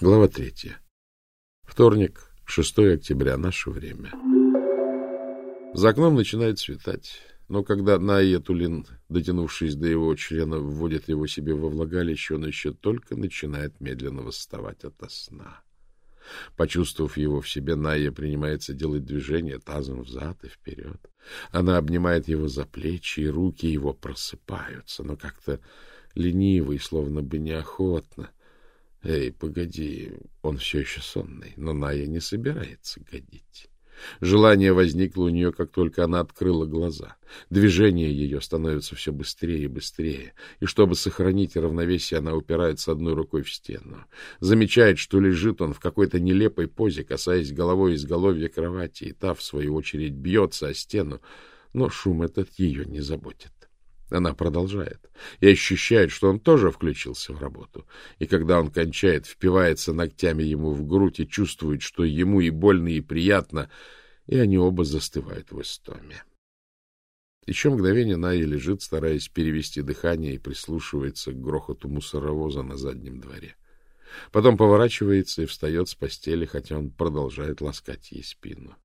Глава третья. Вторник, 6 октября, наше время. За окном начинает светать, но когда Найя Тулин, дотянувшись до его члена, вводит его себе во влагалище, он еще только начинает медленно восставать ото сна. Почувствовав его в себе, Найя принимается делать движение тазом взад и вперед. Она обнимает его за плечи, и руки его просыпаются, но как-то лениво и словно бы неохотно. Эй, погоди, он все еще сонный, но Ная не собирается годить. Желание возникло у нее, как только она открыла глаза. Движение ее становится все быстрее и быстрее, и чтобы сохранить равновесие, она упирается одной рукой в стену. Замечает, что лежит он в какой-то нелепой позе, касаясь головой изголовья кровати, и та, в свою очередь, бьется о стену, но шум этот ее не заботит. Она продолжает и ощущает, что он тоже включился в работу. И когда он кончает, впивается ногтями ему в грудь и чувствует, что ему и больно, и приятно, и они оба застывают в истоме. Еще мгновение Найя лежит, стараясь перевести дыхание, и прислушивается к грохоту мусоровоза на заднем дворе. Потом поворачивается и встает с постели, хотя он продолжает ласкать ей спину.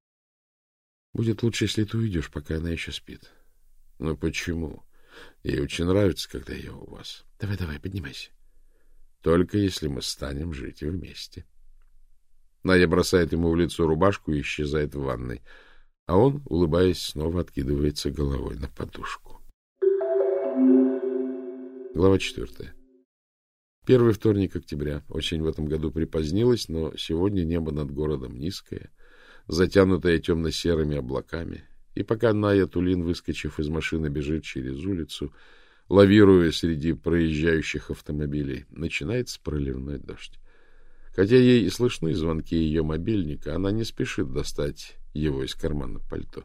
— Будет лучше, если ты уйдешь, пока она еще спит. — Но почему? Ей очень нравится, когда я у вас. Давай, давай, поднимайся. Только если мы станем жить вместе. Надя бросает ему в лицо рубашку и исчезает в ванной, а он, улыбаясь, снова откидывается головой на подушку. Глава четвертая. Первый вторник октября. Очень в этом году припозднилось, но сегодня небо над городом низкое, затянутое темно-серыми облаками, и пока Ная Тулин, выскочив из машины, бежит через улицу, лавируя среди проезжающих автомобилей, начинается проливной дождь. Хотя ей и слышны звонки ее мобильника, она не спешит достать его из кармана пальто,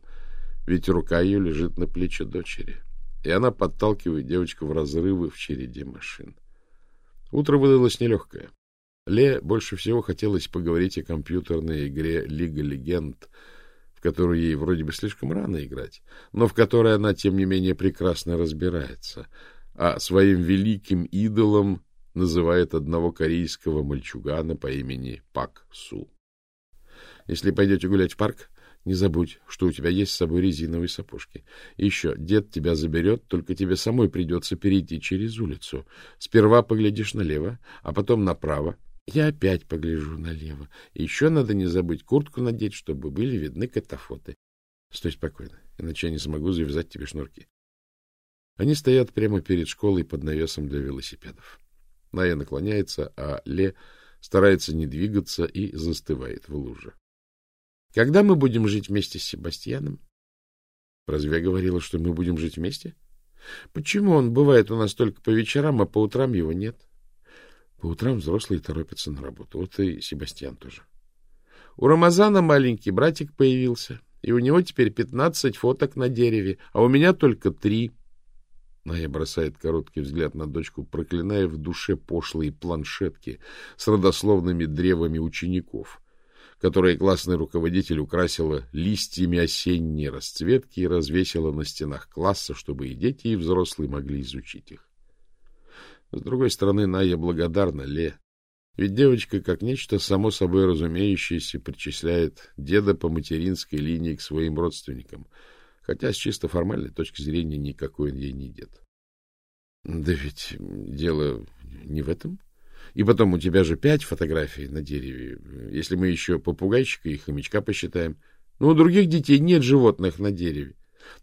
ведь рука ее лежит на плече дочери, и она подталкивает девочку в разрывы в череде машин. Утро выдалось нелегкое. Ле больше всего хотелось поговорить о компьютерной игре «Лига легенд», в которую ей вроде бы слишком рано играть, но в которой она, тем не менее, прекрасно разбирается, а своим великим идолом называет одного корейского мальчугана по имени Пак Су. Если пойдете гулять в парк, не забудь, что у тебя есть с собой резиновые сапожки. И еще, дед тебя заберет, только тебе самой придется перейти через улицу. Сперва поглядишь налево, а потом направо, я опять погляжу налево. Еще надо не забыть куртку надеть, чтобы были видны катафоты. Стой спокойно, иначе я не смогу завязать тебе шнурки. Они стоят прямо перед школой под навесом для велосипедов. Ная наклоняется, а Ле старается не двигаться и застывает в луже. — Когда мы будем жить вместе с Себастьяном? — Разве я говорила, что мы будем жить вместе? — Почему он бывает у нас только по вечерам, а по утрам его нет? По утрам взрослые торопятся на работу. Вот и Себастьян тоже. У Рамазана маленький братик появился, и у него теперь пятнадцать фоток на дереве, а у меня только три. Ная бросает короткий взгляд на дочку, проклиная в душе пошлые планшетки с родословными древами учеников, которые классный руководитель украсила листьями осенней расцветки и развесила на стенах класса, чтобы и дети, и взрослые могли изучить их. С другой стороны, Ная благодарна Ле. Ведь девочка, как нечто само собой разумеющееся, причисляет деда по материнской линии к своим родственникам, хотя с чисто формальной точки зрения никакой он ей не дед. Да ведь дело не в этом. И потом, у тебя же пять фотографий на дереве, если мы еще попугайчика и хомячка посчитаем. Но у других детей нет животных на дереве.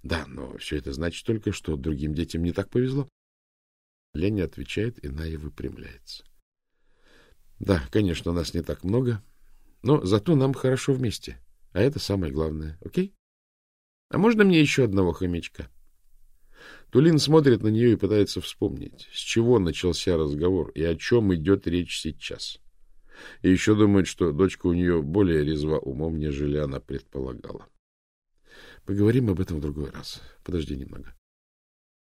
Да, но все это значит только, что другим детям не так повезло. Леня отвечает, и Ная выпрямляется. Да, конечно, нас не так много, но зато нам хорошо вместе. А это самое главное. Окей? А можно мне еще одного хомячка? Тулин смотрит на нее и пытается вспомнить, с чего начался разговор и о чем идет речь сейчас. И еще думает, что дочка у нее более резва умом, нежели она предполагала. Поговорим об этом в другой раз. Подожди немного.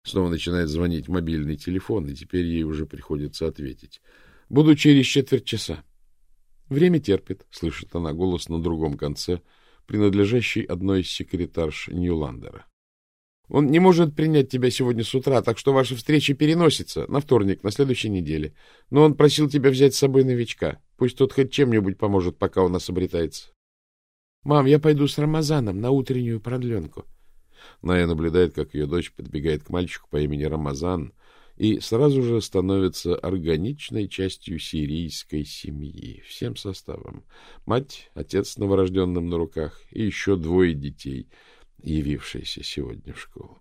Снова начинает звонить мобильный телефон, и теперь ей уже приходится ответить. — Буду через четверть часа. — Время терпит, — слышит она голос на другом конце, принадлежащий одной из секретарш Ньюландера. — Он не может принять тебя сегодня с утра, так что ваша встреча переносится на вторник, на следующей неделе. Но он просил тебя взять с собой новичка. Пусть тот хоть чем-нибудь поможет, пока у нас обретается. — Мам, я пойду с Рамазаном на утреннюю продленку. Ная наблюдает, как ее дочь подбегает к мальчику по имени Рамазан и сразу же становится органичной частью сирийской семьи, всем составом. Мать, отец с новорожденным на руках и еще двое детей, явившиеся сегодня в школу.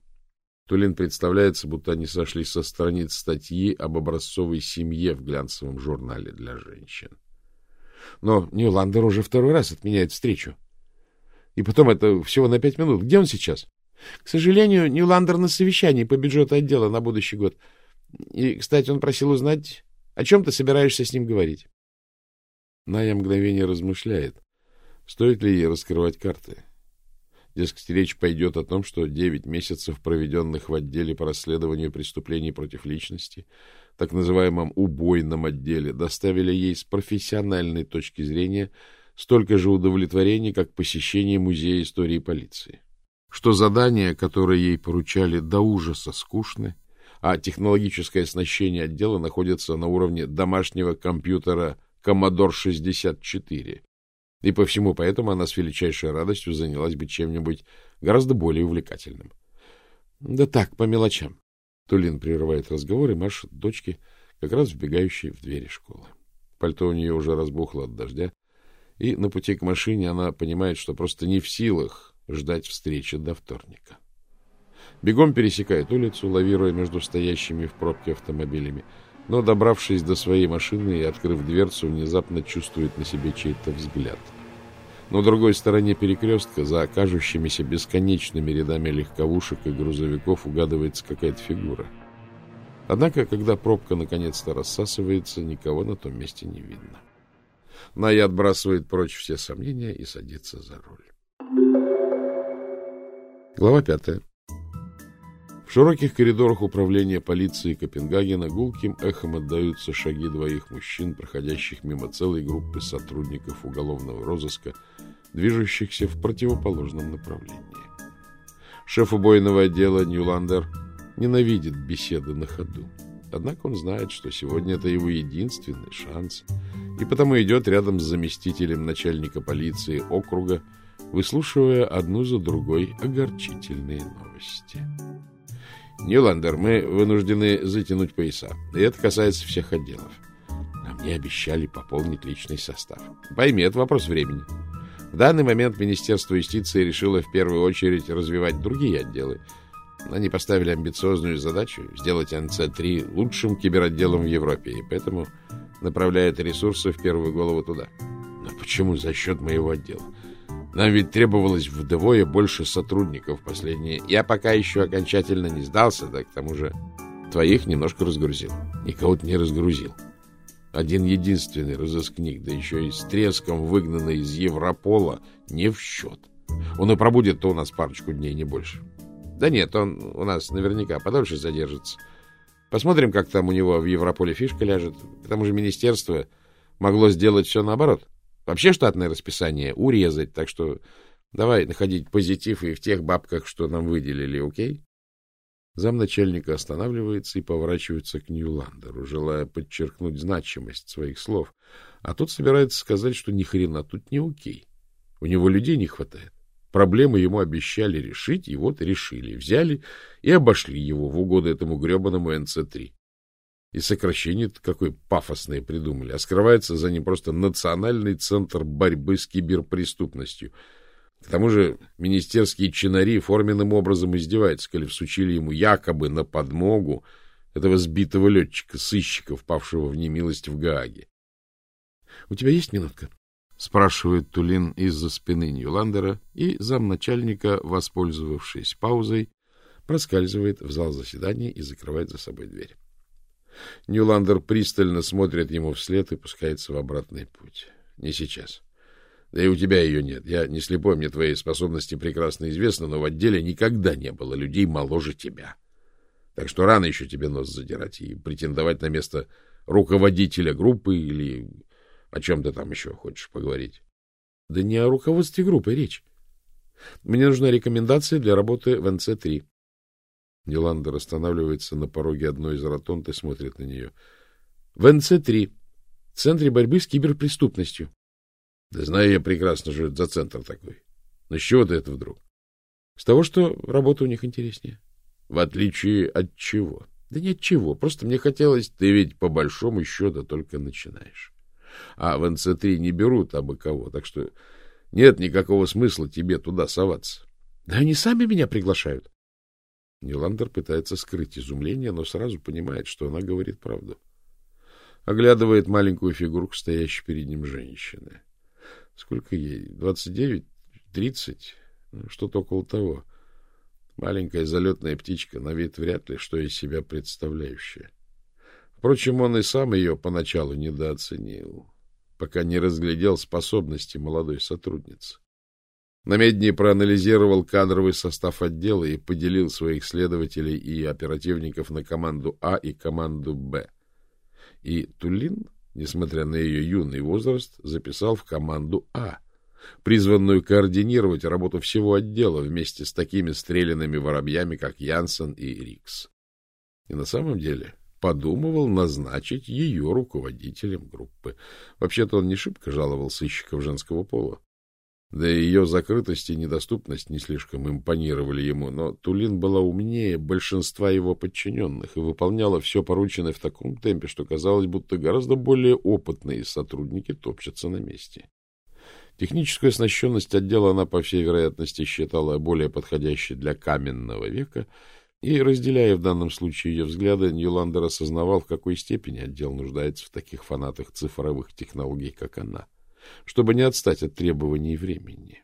Тулин представляется, будто они сошли со страниц статьи об образцовой семье в глянцевом журнале для женщин. Но Ньюландер уже второй раз отменяет встречу. И потом это всего на пять минут. Где он сейчас? К сожалению, Ньюландер на совещании по бюджету отдела на будущий год. И, кстати, он просил узнать, о чем ты собираешься с ним говорить. Ная мгновение размышляет, стоит ли ей раскрывать карты. Дескать, речь пойдет о том, что девять месяцев, проведенных в отделе по расследованию преступлений против личности, так называемом убойном отделе, доставили ей с профессиональной точки зрения столько же удовлетворения, как посещение Музея истории полиции. Что задания, которые ей поручали, до ужаса скучны, а технологическое оснащение отдела находится на уровне домашнего компьютера Commodore 64, и по всему поэтому она с величайшей радостью занялась бы чем-нибудь гораздо более увлекательным. — Да так, по мелочам. Тулин прерывает разговор и машет дочке, как раз вбегающей в двери школы. Пальто у нее уже разбухло от дождя, и на пути к машине она понимает, что просто не в силах ждать встречи до вторника. Бегом пересекает улицу, лавируя между стоящими в пробке автомобилями но, добравшись до своей машины и открыв дверцу, внезапно чувствует на себе чей-то взгляд. На другой стороне перекрестка, за окажущимися бесконечными рядами легковушек и грузовиков, угадывается какая-то фигура. Однако, когда пробка наконец-то рассасывается, никого на том месте не видно. Ная отбрасывает прочь все сомнения и садится за руль. Глава пятая. В широких коридорах управления полиции Копенгагена гулким эхом отдаются шаги двоих мужчин, проходящих мимо целой группы сотрудников уголовного розыска, движущихся в противоположном направлении. Шеф убойного отдела Ньюландер ненавидит беседы на ходу. Однако он знает, что сегодня это его единственный шанс, и потому идет рядом с заместителем начальника полиции округа, выслушивая одну за другой огорчительные новости. Ниландер, мы вынуждены затянуть пояса. И это касается всех отделов. А мне обещали пополнить личный состав. Пойми, это вопрос времени. В данный момент Министерство юстиции решило в первую очередь развивать другие отделы. Они поставили амбициозную задачу сделать НЦ-3 лучшим киберотделом в Европе, и поэтому направляют ресурсы в первую голову туда. Но почему за счет моего отдела? Нам ведь требовалось вдвое больше сотрудников последние. Я пока еще окончательно не сдался, да к тому же твоих немножко разгрузил. Никого-то не разгрузил. Один единственный разыскник, да еще и с треском выгнанный из Европола, не в счет. Он и пробудет-то у нас парочку дней, не больше. Да нет, он у нас наверняка подольше задержится. Посмотрим, как там у него в Европоле фишка ляжет. К тому же министерство могло сделать все наоборот. Вообще штатное расписание урезать, так что давай находить позитив и в тех бабках, что нам выделили, окей? Замначальника останавливается и поворачивается к Ньюландеру, желая подчеркнуть значимость своих слов. А тот собирается сказать, что ни хрена тут не окей. У него людей не хватает. Проблемы ему обещали решить, и вот решили. Взяли и обошли его в угоду этому гребаному НЦ-3. И сокращение какое пафосное придумали, а скрывается за ним просто Национальный центр борьбы с киберпреступностью. К тому же министерские чинари форменным образом издеваются, коли всучили ему якобы на подмогу этого сбитого летчика, сыщика, впавшего в немилость в Гааге. — У тебя есть минутка? — спрашивает Тулин из-за спины Ньюландера, и замначальника, воспользовавшись паузой, проскальзывает в зал заседания и закрывает за собой дверь. Ньюландер пристально смотрит ему вслед и пускается в обратный путь. Не сейчас. Да и у тебя ее нет. Я не слепой, мне твои способности прекрасно известны, но в отделе никогда не было людей моложе тебя. Так что рано еще тебе нос задирать и претендовать на место руководителя группы или о чем ты там еще хочешь поговорить. Да не о руководстве группы речь. Мне нужна рекомендация для работы в НЦ-3. Ниландер останавливается на пороге одной из ротонд и смотрит на нее. — В НЦ-3. В центре борьбы с киберпреступностью. Да знаю я прекрасно, что это за центр такой. Но с чего ты это вдруг? С того, что работа у них интереснее. В отличие от чего? Да нет чего, просто мне хотелось... Ты ведь по большому счету только начинаешь. А в НЦ-3 не берут абы кого, так что нет никакого смысла тебе туда соваться. Да они сами меня приглашают. Ниландер пытается скрыть изумление, но сразу понимает, что она говорит правду. Оглядывает маленькую фигурку, стоящей перед ним женщины. Сколько ей? Двадцать девять? Тридцать? Ну, что-то около того. Маленькая залетная птичка, на вид вряд ли что из себя представляющая. Впрочем, он и сам ее поначалу недооценил, пока не разглядел способности молодой сотрудницы. Намеднее проанализировал кадровый состав отдела и поделил своих следователей и оперативников на команду А и команду Б. И Тулин, несмотря на ее юный возраст, записал в команду А, призванную координировать работу всего отдела вместе с такими стрелянными воробьями, как Янсен и Рикс. И на самом деле подумывал назначить ее руководителем группы. Вообще-то он не шибко жаловал сыщиков женского пола. Да и ее закрытость и недоступность не слишком импонировали ему, но Тулин была умнее большинства его подчиненных и выполняла все порученное в таком темпе, что казалось, будто гораздо более опытные сотрудники топчутся на месте. Техническую оснащенность отдела она, по всей вероятности, считала более подходящей для каменного века, и, разделяя в данном случае ее взгляды, Ньюландер осознавал, в какой степени отдел нуждается в таких фанатах цифровых технологий, как она чтобы не отстать от требований времени.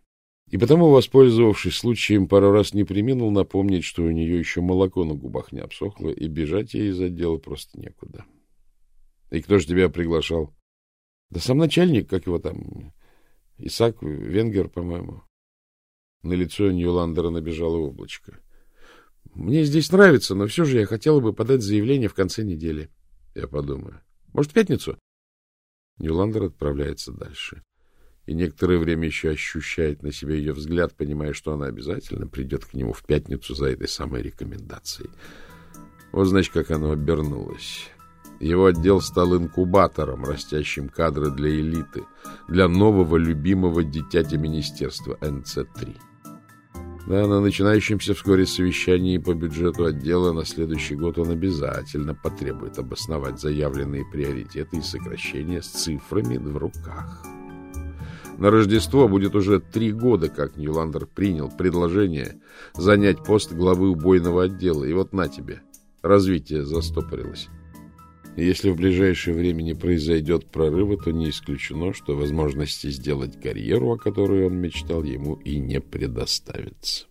И потому, воспользовавшись случаем, пару раз не приминул напомнить, что у нее еще молоко на губах не обсохло, и бежать ей из отдела просто некуда. — И кто же тебя приглашал? — Да сам начальник, как его там, Исаак Венгер, по-моему. На лицо Ньюландера набежало облачко. — Мне здесь нравится, но все же я хотела бы подать заявление в конце недели. Я подумаю. Может, в пятницу? Ньюландер отправляется дальше. И некоторое время еще ощущает на себе ее взгляд, понимая, что она обязательно придет к нему в пятницу за этой самой рекомендацией. Вот, значит, как оно обернулось. Его отдел стал инкубатором, растящим кадры для элиты, для нового любимого дитяти министерства НЦ-3. Да, на начинающемся вскоре совещании по бюджету отдела на следующий год он обязательно потребует обосновать заявленные приоритеты и сокращения с цифрами в руках. На Рождество будет уже три года, как Ньюландер принял предложение занять пост главы убойного отдела. И вот на тебе, развитие застопорилось. Если в ближайшее время не произойдет прорыва, то не исключено, что возможности сделать карьеру, о которой он мечтал, ему и не предоставится.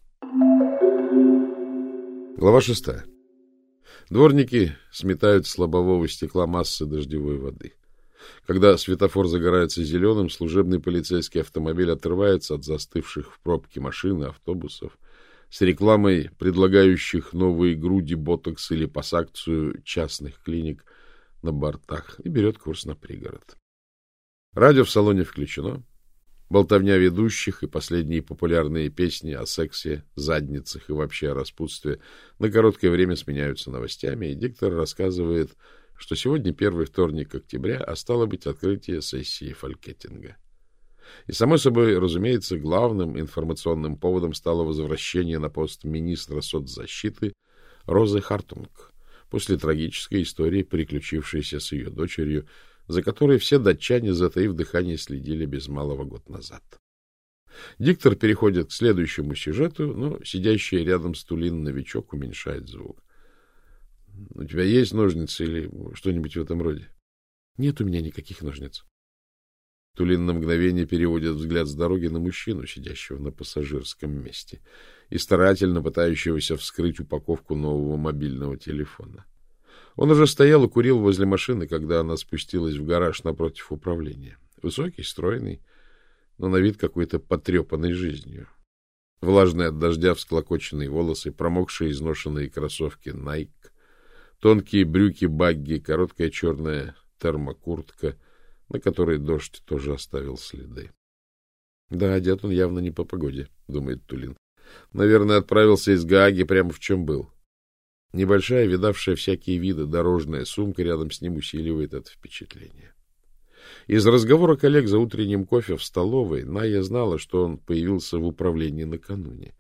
Глава шестая. Дворники сметают с лобового стекла массы дождевой воды. Когда светофор загорается зеленым, служебный полицейский автомобиль отрывается от застывших в пробке машин и автобусов с рекламой предлагающих новые груди, ботокс или пассакцию частных клиник – на бортах и берет курс на пригород. Радио в салоне включено. Болтовня ведущих и последние популярные песни о сексе, задницах и вообще о распутстве на короткое время сменяются новостями, и диктор рассказывает, что сегодня первый вторник октября, а стало быть открытие сессии фолькетинга. И, само собой, разумеется, главным информационным поводом стало возвращение на пост министра соцзащиты Розы Хартунг, после трагической истории, приключившейся с ее дочерью, за которой все датчане, затаив дыхание, следили без малого год назад. Диктор переходит к следующему сюжету, но сидящий рядом с Тулин новичок уменьшает звук. — У тебя есть ножницы или что-нибудь в этом роде? — Нет у меня никаких ножниц. Тулин на мгновение переводит взгляд с дороги на мужчину, сидящего на пассажирском месте и старательно пытающегося вскрыть упаковку нового мобильного телефона. Он уже стоял и курил возле машины, когда она спустилась в гараж напротив управления. Высокий, стройный, но на вид какой-то потрепанной жизнью. Влажные от дождя всклокоченные волосы, промокшие изношенные кроссовки Nike, тонкие брюки-багги, короткая черная термокуртка, на которой дождь тоже оставил следы. Да, одет он явно не по погоде, думает Тулин. Наверное, отправился из Гааги прямо в чем был. Небольшая, видавшая всякие виды, дорожная сумка рядом с ним усиливает это впечатление. Из разговора коллег за утренним кофе в столовой Ная знала, что он появился в управлении накануне.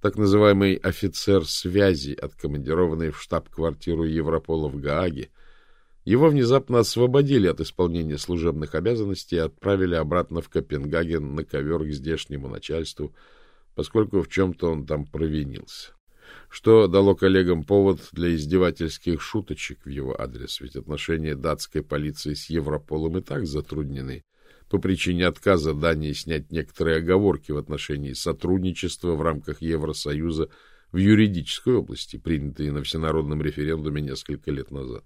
Так называемый офицер связи, откомандированный в штаб-квартиру Европола в Гааге, его внезапно освободили от исполнения служебных обязанностей и отправили обратно в Копенгаген на ковер к здешнему начальству, поскольку в чем-то он там провинился. Что дало коллегам повод для издевательских шуточек в его адрес, ведь отношения датской полиции с Европолом и так затруднены по причине отказа Дании снять некоторые оговорки в отношении сотрудничества в рамках Евросоюза в юридической области, принятые на всенародном референдуме несколько лет назад.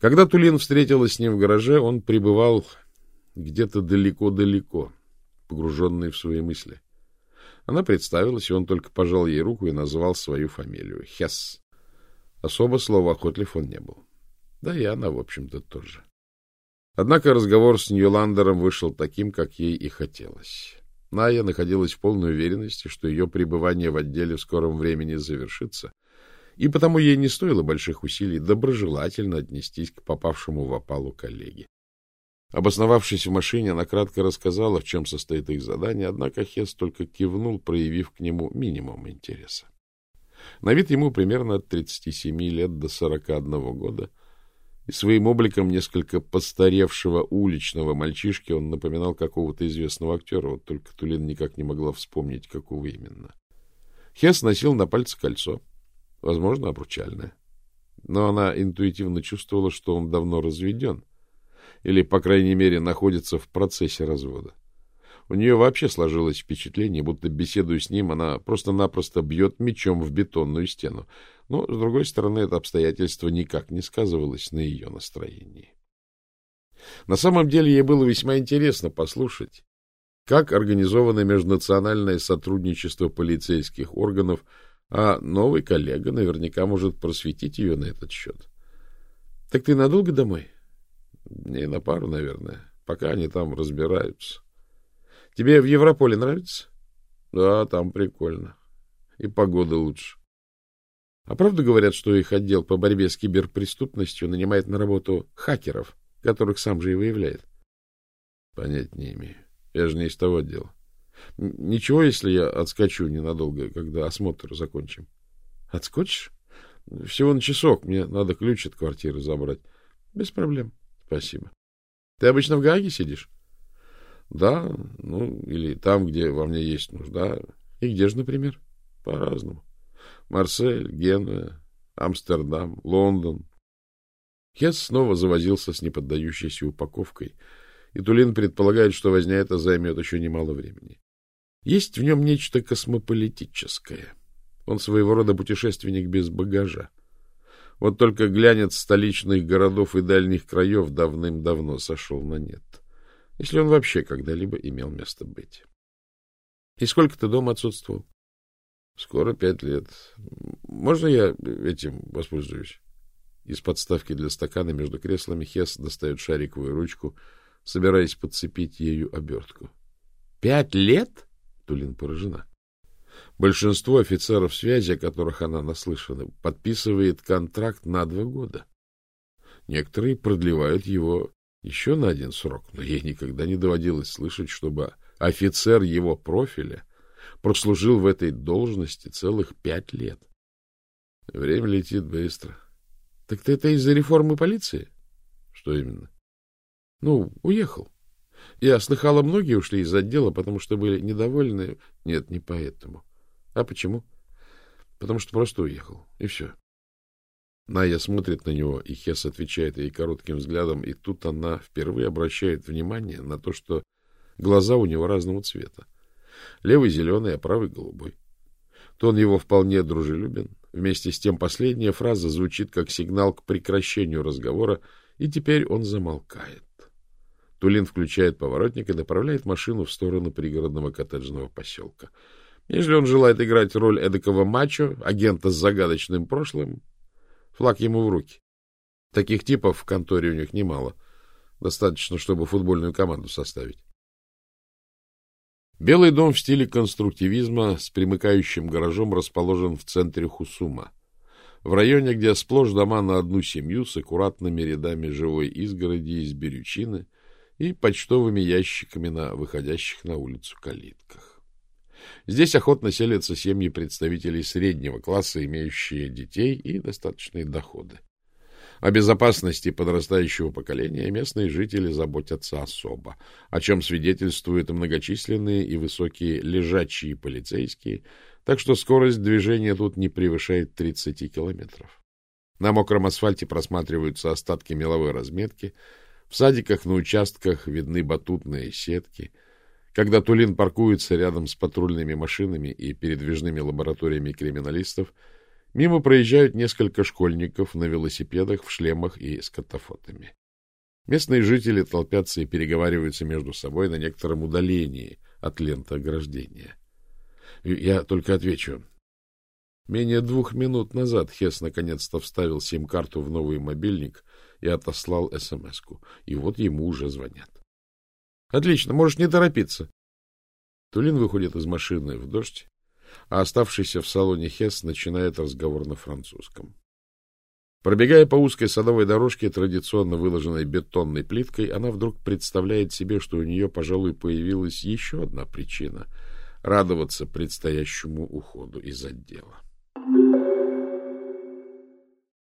Когда Тулин встретилась с ним в гараже, он пребывал где-то далеко-далеко, погруженный в свои мысли. Она представилась, и он только пожал ей руку и назвал свою фамилию — Хесс. Особо слова охотлив он не был. Да и она, в общем-то, тоже. Однако разговор с Ньюландером вышел таким, как ей и хотелось. Ная находилась в полной уверенности, что ее пребывание в отделе в скором времени завершится, и потому ей не стоило больших усилий доброжелательно отнестись к попавшему в опалу коллеге. Обосновавшись в машине, она кратко рассказала, в чем состоит их задание, однако Хес только кивнул, проявив к нему минимум интереса. На вид ему примерно от 37 лет до 41 года, и своим обликом несколько постаревшего уличного мальчишки он напоминал какого-то известного актера, вот только Тулин никак не могла вспомнить, какого именно. Хес носил на пальце кольцо, возможно, обручальное. Но она интуитивно чувствовала, что он давно разведен, или, по крайней мере, находится в процессе развода. У нее вообще сложилось впечатление, будто, беседуя с ним, она просто-напросто бьет мечом в бетонную стену. Но, с другой стороны, это обстоятельство никак не сказывалось на ее настроении. На самом деле, ей было весьма интересно послушать, как организовано межнациональное сотрудничество полицейских органов – а новый коллега наверняка может просветить ее на этот счет. — Так ты надолго домой? — Не на пару, наверное, пока они там разбираются. — Тебе в Европоле нравится? — Да, там прикольно. И погода лучше. — А правда говорят, что их отдел по борьбе с киберпреступностью нанимает на работу хакеров, которых сам же и выявляет? — Понять не имею. Я же не из того отдела. Ничего, если я отскочу ненадолго, когда осмотр закончим. Отскочишь? Всего на часок. Мне надо ключ от квартиры забрать. Без проблем. Спасибо. Ты обычно в Гааге сидишь? Да, ну, или там, где во мне есть нужда. И где же, например? По-разному. Марсель, Генуя, Амстердам, Лондон. Хесс снова завозился с неподдающейся упаковкой, и Тулин предполагает, что возня это займет еще немало времени. Есть в нем нечто космополитическое. Он своего рода путешественник без багажа. Вот только глянец столичных городов и дальних краев давным-давно сошел на нет. Если он вообще когда-либо имел место быть. И сколько ты дома отсутствовал? Скоро пять лет. Можно я этим воспользуюсь? Из подставки для стакана между креслами Хес достает шариковую ручку, собираясь подцепить ею обертку. — Пять лет? Тулин поражена. Большинство офицеров связи, о которых она наслышана, подписывает контракт на два года. Некоторые продлевают его еще на один срок, но ей никогда не доводилось слышать, чтобы офицер его профиля прослужил в этой должности целых пять лет. Время летит быстро. Так ты это из-за реформы полиции? Что именно? Ну, уехал. Я слыхала, многие ушли из отдела, потому что были недовольны. Нет, не поэтому. А почему? Потому что просто уехал. И все. Ная смотрит на него, и Хес отвечает ей коротким взглядом, и тут она впервые обращает внимание на то, что глаза у него разного цвета. Левый зеленый, а правый голубой. Тон его вполне дружелюбен. Вместе с тем последняя фраза звучит как сигнал к прекращению разговора, и теперь он замолкает. Тулин включает поворотник и направляет машину в сторону пригородного коттеджного поселка. Если он желает играть роль эдакого мачо, агента с загадочным прошлым, флаг ему в руки. Таких типов в конторе у них немало. Достаточно, чтобы футбольную команду составить. Белый дом в стиле конструктивизма с примыкающим гаражом расположен в центре Хусума. В районе, где сплошь дома на одну семью с аккуратными рядами живой изгороди из берючины — и почтовыми ящиками на выходящих на улицу калитках. Здесь охотно селятся семьи представителей среднего класса, имеющие детей и достаточные доходы. О безопасности подрастающего поколения местные жители заботятся особо, о чем свидетельствуют многочисленные и высокие лежачие полицейские, так что скорость движения тут не превышает 30 километров. На мокром асфальте просматриваются остатки меловой разметки, в садиках на участках видны батутные сетки. Когда Тулин паркуется рядом с патрульными машинами и передвижными лабораториями криминалистов, Мимо проезжают несколько школьников на велосипедах, в шлемах и с катафотами. Местные жители толпятся и переговариваются между собой на некотором удалении от ленты ограждения. Я только отвечу. Менее двух минут назад Хес наконец-то вставил сим-карту в новый мобильник и отослал СМС-ку. И вот ему уже звонят. — Отлично, можешь не торопиться. Тулин выходит из машины в дождь а оставшийся в салоне Хесс начинает разговор на французском. Пробегая по узкой садовой дорожке, традиционно выложенной бетонной плиткой, она вдруг представляет себе, что у нее, пожалуй, появилась еще одна причина — радоваться предстоящему уходу из отдела.